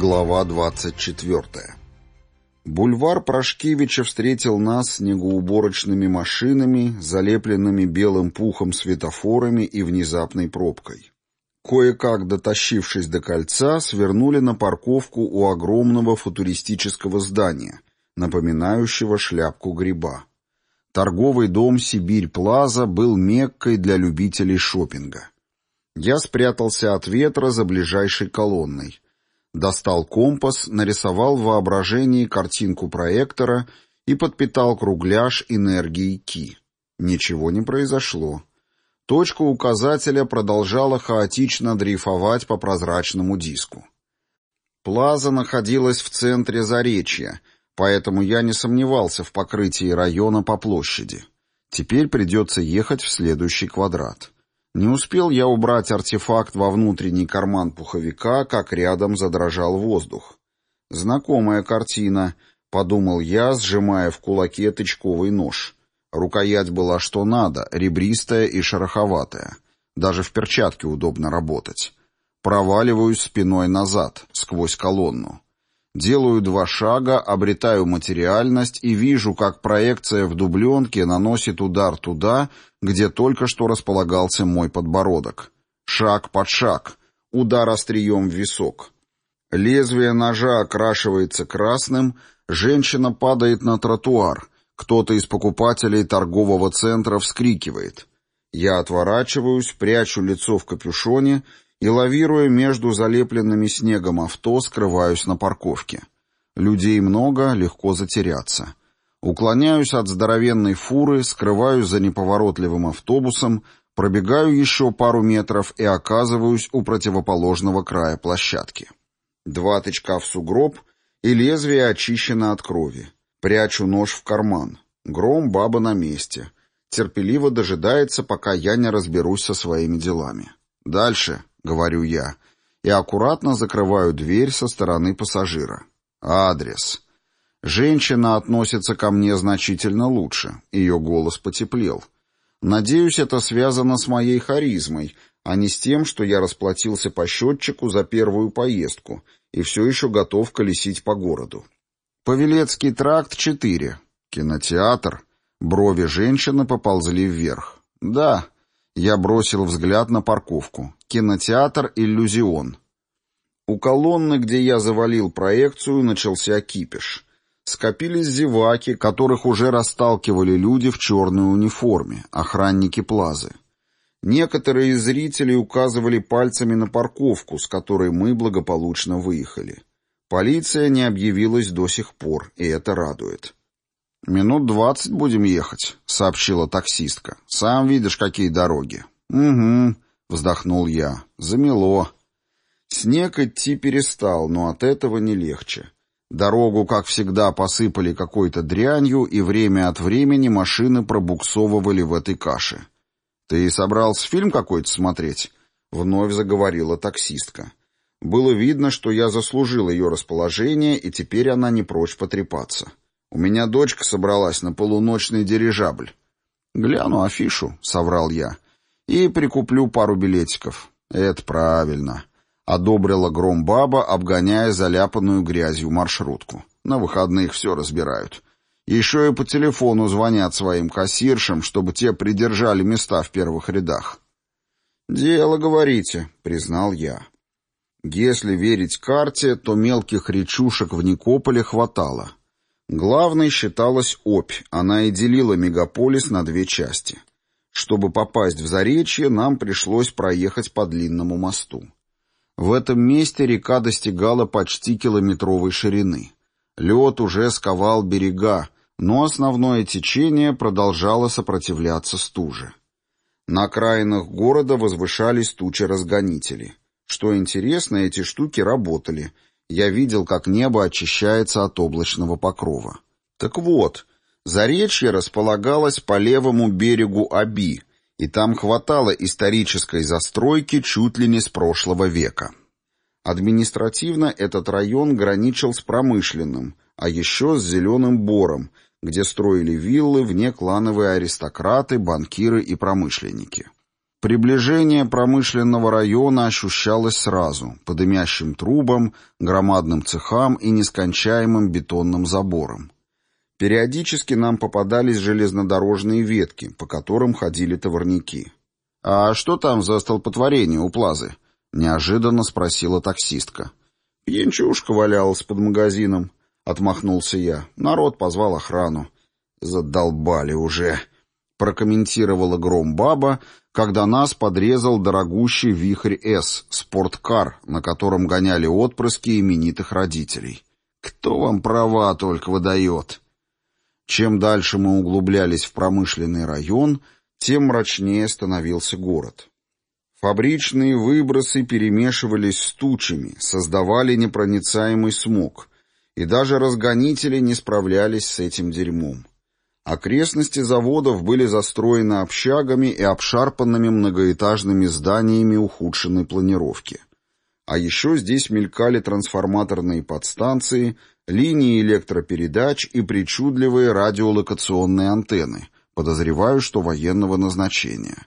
Глава 24. Бульвар Прошкевича встретил нас снегоуборочными машинами, залепленными белым пухом светофорами и внезапной пробкой. Кое-как дотащившись до кольца, свернули на парковку у огромного футуристического здания, напоминающего шляпку гриба. Торговый дом «Сибирь-Плаза» был меккой для любителей шопинга. Я спрятался от ветра за ближайшей колонной — Достал компас, нарисовал в воображении картинку проектора и подпитал кругляш энергией Ки. Ничего не произошло. Точка указателя продолжала хаотично дрейфовать по прозрачному диску. Плаза находилась в центре Заречья, поэтому я не сомневался в покрытии района по площади. Теперь придется ехать в следующий квадрат. Не успел я убрать артефакт во внутренний карман пуховика, как рядом задрожал воздух. «Знакомая картина», — подумал я, сжимая в кулаке тычковый нож. Рукоять была что надо, ребристая и шероховатая. Даже в перчатке удобно работать. Проваливаюсь спиной назад, сквозь колонну. Делаю два шага, обретаю материальность и вижу, как проекция в дубленке наносит удар туда, где только что располагался мой подбородок. Шаг под шаг. Удар острием в висок. Лезвие ножа окрашивается красным, женщина падает на тротуар. Кто-то из покупателей торгового центра вскрикивает. Я отворачиваюсь, прячу лицо в капюшоне и, лавируя между залепленными снегом авто, скрываюсь на парковке. Людей много, легко затеряться. Уклоняюсь от здоровенной фуры, скрываюсь за неповоротливым автобусом, пробегаю еще пару метров и оказываюсь у противоположного края площадки. Два тычка в сугроб, и лезвие очищено от крови. Прячу нож в карман. Гром баба на месте. Терпеливо дожидается, пока я не разберусь со своими делами. Дальше — говорю я, и аккуратно закрываю дверь со стороны пассажира. Адрес. Женщина относится ко мне значительно лучше, ее голос потеплел. Надеюсь, это связано с моей харизмой, а не с тем, что я расплатился по счетчику за первую поездку и все еще готов колесить по городу. Павелецкий тракт 4. Кинотеатр. Брови женщины поползли вверх. Да, я бросил взгляд на парковку. Кинотеатр «Иллюзион». У колонны, где я завалил проекцию, начался кипиш. Скопились зеваки, которых уже расталкивали люди в черной униформе, охранники плазы. Некоторые из зрителей указывали пальцами на парковку, с которой мы благополучно выехали. Полиция не объявилась до сих пор, и это радует. «Минут двадцать будем ехать», — сообщила таксистка. «Сам видишь, какие дороги». «Угу», — вздохнул я. «Замело». Снег идти перестал, но от этого не легче. Дорогу, как всегда, посыпали какой-то дрянью, и время от времени машины пробуксовывали в этой каше. «Ты собрался фильм какой-то смотреть?» — вновь заговорила таксистка. Было видно, что я заслужил ее расположение, и теперь она не прочь потрепаться. У меня дочка собралась на полуночный дирижабль. «Гляну афишу», — соврал я, — «и прикуплю пару билетиков». «Это правильно», — одобрила Громбаба, обгоняя заляпанную грязью маршрутку. «На выходных все разбирают. Еще и по телефону звонят своим кассиршам, чтобы те придержали места в первых рядах». «Дело, говорите», — признал я. Если верить карте, то мелких речушек в Никополе хватало — Главной считалась Обь, она и делила мегаполис на две части. Чтобы попасть в Заречье, нам пришлось проехать по длинному мосту. В этом месте река достигала почти километровой ширины. Лед уже сковал берега, но основное течение продолжало сопротивляться стуже. На окраинах города возвышались тучи разгонителей. Что интересно, эти штуки работали — я видел, как небо очищается от облачного покрова. Так вот, Заречье располагалось по левому берегу Аби, и там хватало исторической застройки чуть ли не с прошлого века. Административно этот район граничил с промышленным, а еще с Зеленым Бором, где строили виллы внеклановые аристократы, банкиры и промышленники. Приближение промышленного района ощущалось сразу, по дымящим трубам, громадным цехам и нескончаемым бетонным заборам. Периодически нам попадались железнодорожные ветки, по которым ходили товарники. «А что там за столпотворение у плазы?» — неожиданно спросила таксистка. «Пьянчушка валялась под магазином», — отмахнулся я. Народ позвал охрану. «Задолбали уже», — прокомментировала гром баба, когда нас подрезал дорогущий «Вихрь-С» спорткар, на котором гоняли отпрыски именитых родителей. «Кто вам права только выдает?» Чем дальше мы углублялись в промышленный район, тем мрачнее становился город. Фабричные выбросы перемешивались с тучами, создавали непроницаемый смог, и даже разгонители не справлялись с этим дерьмом. Окрестности заводов были застроены общагами и обшарпанными многоэтажными зданиями ухудшенной планировки. А еще здесь мелькали трансформаторные подстанции, линии электропередач и причудливые радиолокационные антенны, подозреваю, что военного назначения.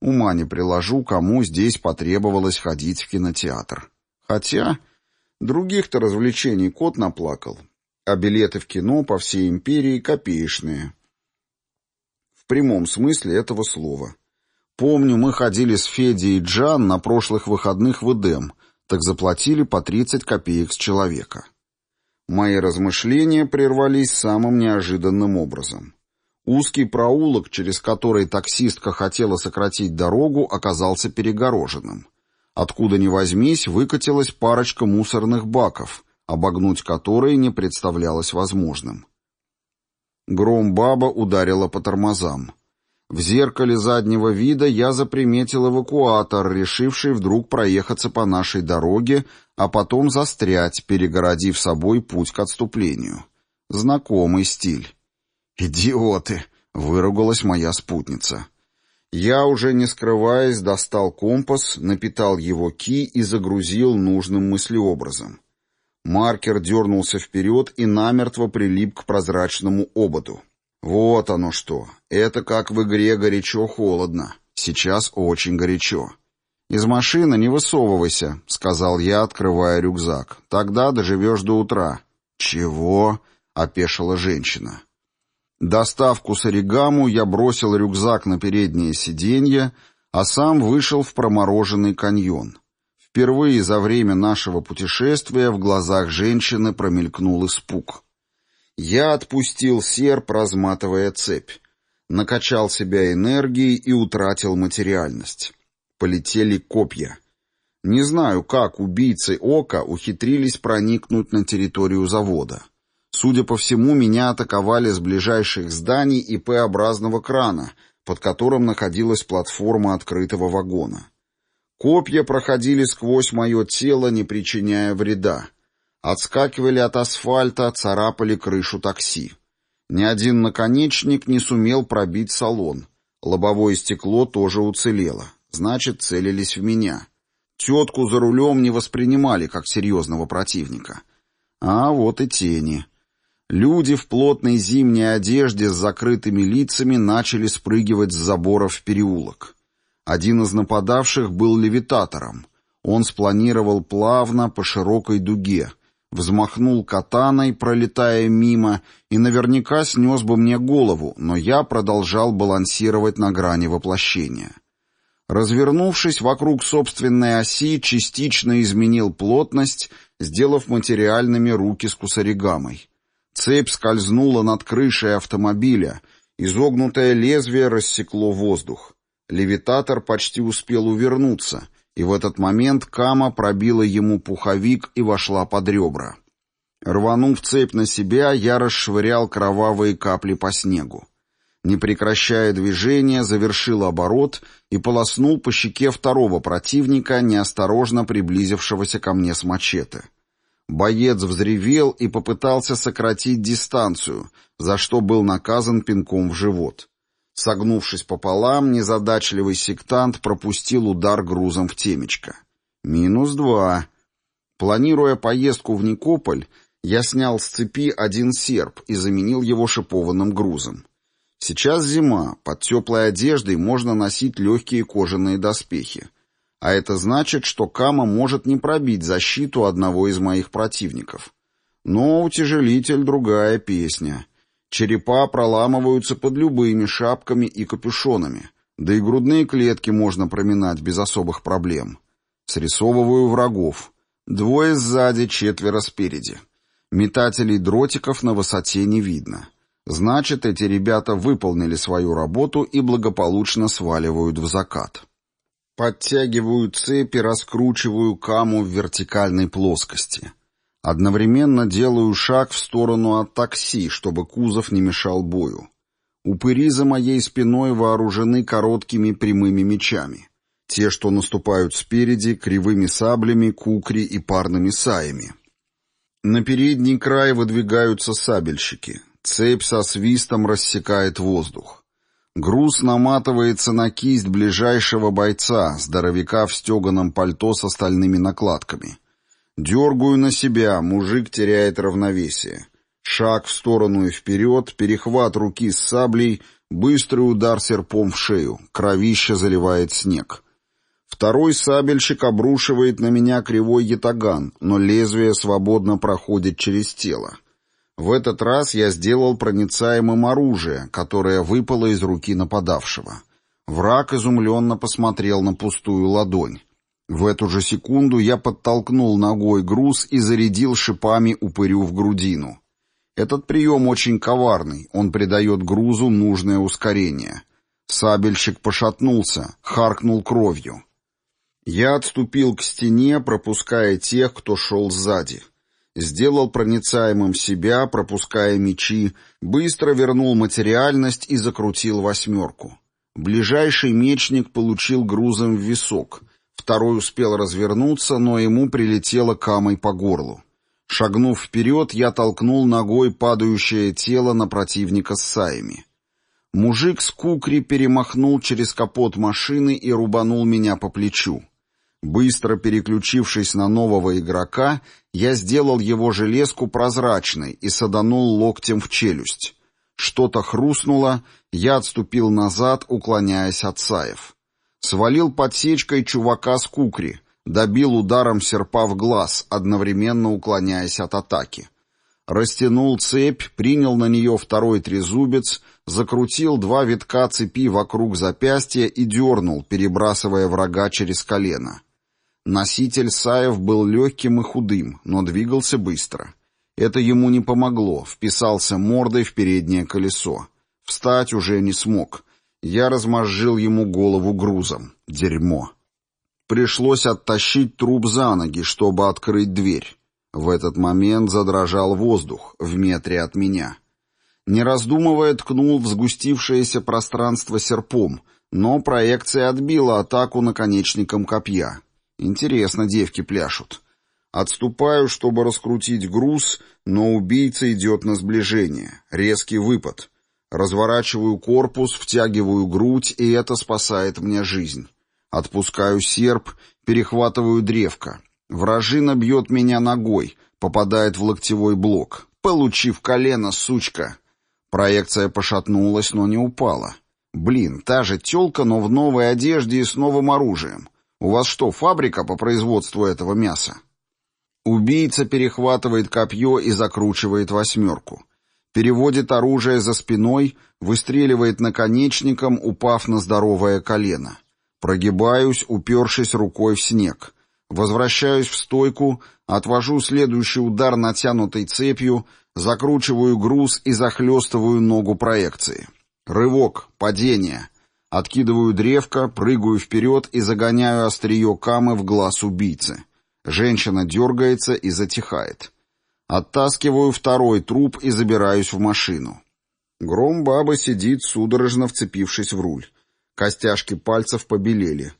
Ума не приложу, кому здесь потребовалось ходить в кинотеатр. Хотя других-то развлечений кот наплакал, а билеты в кино по всей империи копеечные прямом смысле этого слова. Помню, мы ходили с Федей и Джан на прошлых выходных в Эдем, так заплатили по 30 копеек с человека. Мои размышления прервались самым неожиданным образом. Узкий проулок, через который таксистка хотела сократить дорогу, оказался перегороженным. Откуда ни возьмись, выкатилась парочка мусорных баков, обогнуть которые не представлялось возможным. Гром-баба ударила по тормозам. В зеркале заднего вида я заприметил эвакуатор, решивший вдруг проехаться по нашей дороге, а потом застрять, перегородив собой путь к отступлению. Знакомый стиль. «Идиоты!» — выругалась моя спутница. Я, уже не скрываясь, достал компас, напитал его ки и загрузил нужным мыслеобразом. Маркер дернулся вперед и намертво прилип к прозрачному ободу. Вот оно что. Это как в игре горячо-холодно. Сейчас очень горячо. «Из машины не высовывайся», — сказал я, открывая рюкзак. «Тогда доживешь до утра». «Чего?» — опешила женщина. Достав кусаригаму, я бросил рюкзак на переднее сиденье, а сам вышел в промороженный каньон. Впервые за время нашего путешествия в глазах женщины промелькнул испуг. Я отпустил серп, разматывая цепь. Накачал себя энергией и утратил материальность. Полетели копья. Не знаю, как убийцы Ока ухитрились проникнуть на территорию завода. Судя по всему, меня атаковали с ближайших зданий и П-образного крана, под которым находилась платформа открытого вагона. Копья проходили сквозь мое тело, не причиняя вреда. Отскакивали от асфальта, царапали крышу такси. Ни один наконечник не сумел пробить салон. Лобовое стекло тоже уцелело. Значит, целились в меня. Тетку за рулем не воспринимали как серьезного противника. А вот и тени. Люди в плотной зимней одежде с закрытыми лицами начали спрыгивать с забора в переулок. Один из нападавших был левитатором. Он спланировал плавно по широкой дуге, взмахнул катаной, пролетая мимо, и наверняка снес бы мне голову, но я продолжал балансировать на грани воплощения. Развернувшись вокруг собственной оси, частично изменил плотность, сделав материальными руки с кусаригамой. Цепь скользнула над крышей автомобиля, изогнутое лезвие рассекло воздух. Левитатор почти успел увернуться, и в этот момент Кама пробила ему пуховик и вошла под ребра. Рванув цепь на себя, я расшвырял кровавые капли по снегу. Не прекращая движения, завершил оборот и полоснул по щеке второго противника, неосторожно приблизившегося ко мне с мачете. Боец взревел и попытался сократить дистанцию, за что был наказан пинком в живот. Согнувшись пополам, незадачливый сектант пропустил удар грузом в темечко. Минус два. Планируя поездку в Никополь, я снял с цепи один серп и заменил его шипованным грузом. Сейчас зима, под теплой одеждой можно носить легкие кожаные доспехи. А это значит, что Кама может не пробить защиту одного из моих противников. Но утяжелитель — другая песня. Черепа проламываются под любыми шапками и капюшонами, да и грудные клетки можно проминать без особых проблем. Срисовываю врагов. Двое сзади, четверо спереди. Метателей дротиков на высоте не видно. Значит, эти ребята выполнили свою работу и благополучно сваливают в закат. Подтягиваю цепи, раскручиваю каму в вертикальной плоскости. Одновременно делаю шаг в сторону от такси, чтобы кузов не мешал бою. Упыри за моей спиной вооружены короткими прямыми мечами. Те, что наступают спереди, кривыми саблями, кукри и парными саями. На передний край выдвигаются сабельщики. Цепь со свистом рассекает воздух. Груз наматывается на кисть ближайшего бойца, здоровяка в стеганом пальто с остальными накладками. Дергаю на себя, мужик теряет равновесие. Шаг в сторону и вперед, перехват руки с саблей, быстрый удар серпом в шею, кровище заливает снег. Второй сабельщик обрушивает на меня кривой ятаган, но лезвие свободно проходит через тело. В этот раз я сделал проницаемым оружие, которое выпало из руки нападавшего. Враг изумленно посмотрел на пустую ладонь. В эту же секунду я подтолкнул ногой груз и зарядил шипами упырю в грудину. Этот прием очень коварный, он придает грузу нужное ускорение. Сабельщик пошатнулся, харкнул кровью. Я отступил к стене, пропуская тех, кто шел сзади. Сделал проницаемым себя, пропуская мечи, быстро вернул материальность и закрутил восьмерку. Ближайший мечник получил грузом в висок — Второй успел развернуться, но ему прилетело камой по горлу. Шагнув вперед, я толкнул ногой падающее тело на противника с саями. Мужик с кукри перемахнул через капот машины и рубанул меня по плечу. Быстро переключившись на нового игрока, я сделал его железку прозрачной и саданул локтем в челюсть. Что-то хрустнуло, я отступил назад, уклоняясь от саев. Свалил подсечкой чувака с кукри, добил ударом серпа в глаз, одновременно уклоняясь от атаки. Растянул цепь, принял на нее второй трезубец, закрутил два витка цепи вокруг запястья и дернул, перебрасывая врага через колено. Носитель Саев был легким и худым, но двигался быстро. Это ему не помогло, вписался мордой в переднее колесо. Встать уже не смог. Я размозжил ему голову грузом. Дерьмо. Пришлось оттащить труп за ноги, чтобы открыть дверь. В этот момент задрожал воздух в метре от меня. Не раздумывая, ткнул в сгустившееся пространство серпом, но проекция отбила атаку наконечником копья. Интересно, девки пляшут. Отступаю, чтобы раскрутить груз, но убийца идет на сближение. Резкий выпад — Разворачиваю корпус, втягиваю грудь, и это спасает мне жизнь. Отпускаю серп, перехватываю древко. Вражина бьет меня ногой, попадает в локтевой блок. Получив колено, сучка. Проекция пошатнулась, но не упала. Блин, та же тёлка, но в новой одежде и с новым оружием. У вас что, фабрика по производству этого мяса? Убийца перехватывает копье и закручивает восьмерку переводит оружие за спиной, выстреливает наконечником, упав на здоровое колено. Прогибаюсь, упершись рукой в снег. Возвращаюсь в стойку, отвожу следующий удар натянутой цепью, закручиваю груз и захлестываю ногу проекции. Рывок, падение. Откидываю древко, прыгаю вперед и загоняю острие камы в глаз убийцы. Женщина дергается и затихает. Оттаскиваю второй труп и забираюсь в машину. Гром баба сидит, судорожно вцепившись в руль. Костяшки пальцев побелели.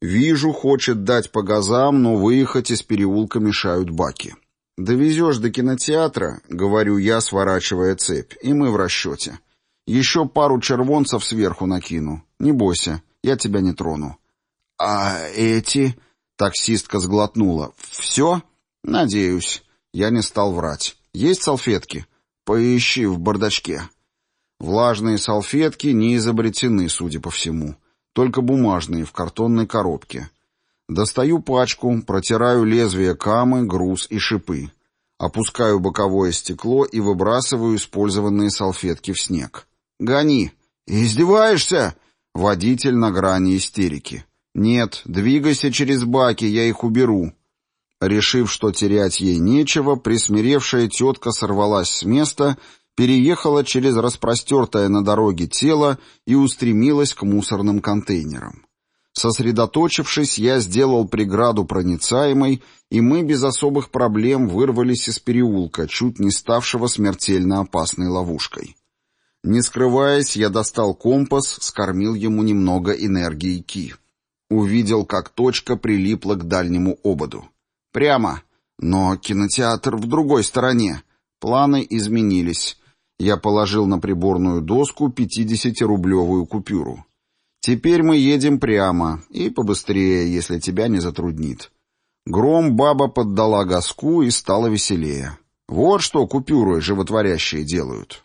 Вижу, хочет дать по газам, но выехать из переулка мешают баки. «Довезешь до кинотеатра», — говорю я, сворачивая цепь, — «и мы в расчете. Еще пару червонцев сверху накину. Не бойся, я тебя не трону». «А эти...» — таксистка сглотнула. «Все?» «Надеюсь». Я не стал врать. «Есть салфетки?» «Поищи в бардачке». Влажные салфетки не изобретены, судя по всему. Только бумажные, в картонной коробке. Достаю пачку, протираю лезвие камы, груз и шипы. Опускаю боковое стекло и выбрасываю использованные салфетки в снег. «Гони!» «Издеваешься?» Водитель на грани истерики. «Нет, двигайся через баки, я их уберу». Решив, что терять ей нечего, присмиревшая тетка сорвалась с места, переехала через распростертое на дороге тело и устремилась к мусорным контейнерам. Сосредоточившись, я сделал преграду проницаемой, и мы без особых проблем вырвались из переулка, чуть не ставшего смертельно опасной ловушкой. Не скрываясь, я достал компас, скормил ему немного энергии Ки. Увидел, как точка прилипла к дальнему ободу. Прямо. Но кинотеатр в другой стороне. Планы изменились. Я положил на приборную доску 50-рублевую купюру. Теперь мы едем прямо, и побыстрее, если тебя не затруднит. Гром баба поддала газку и стало веселее. Вот что купюры животворящие делают.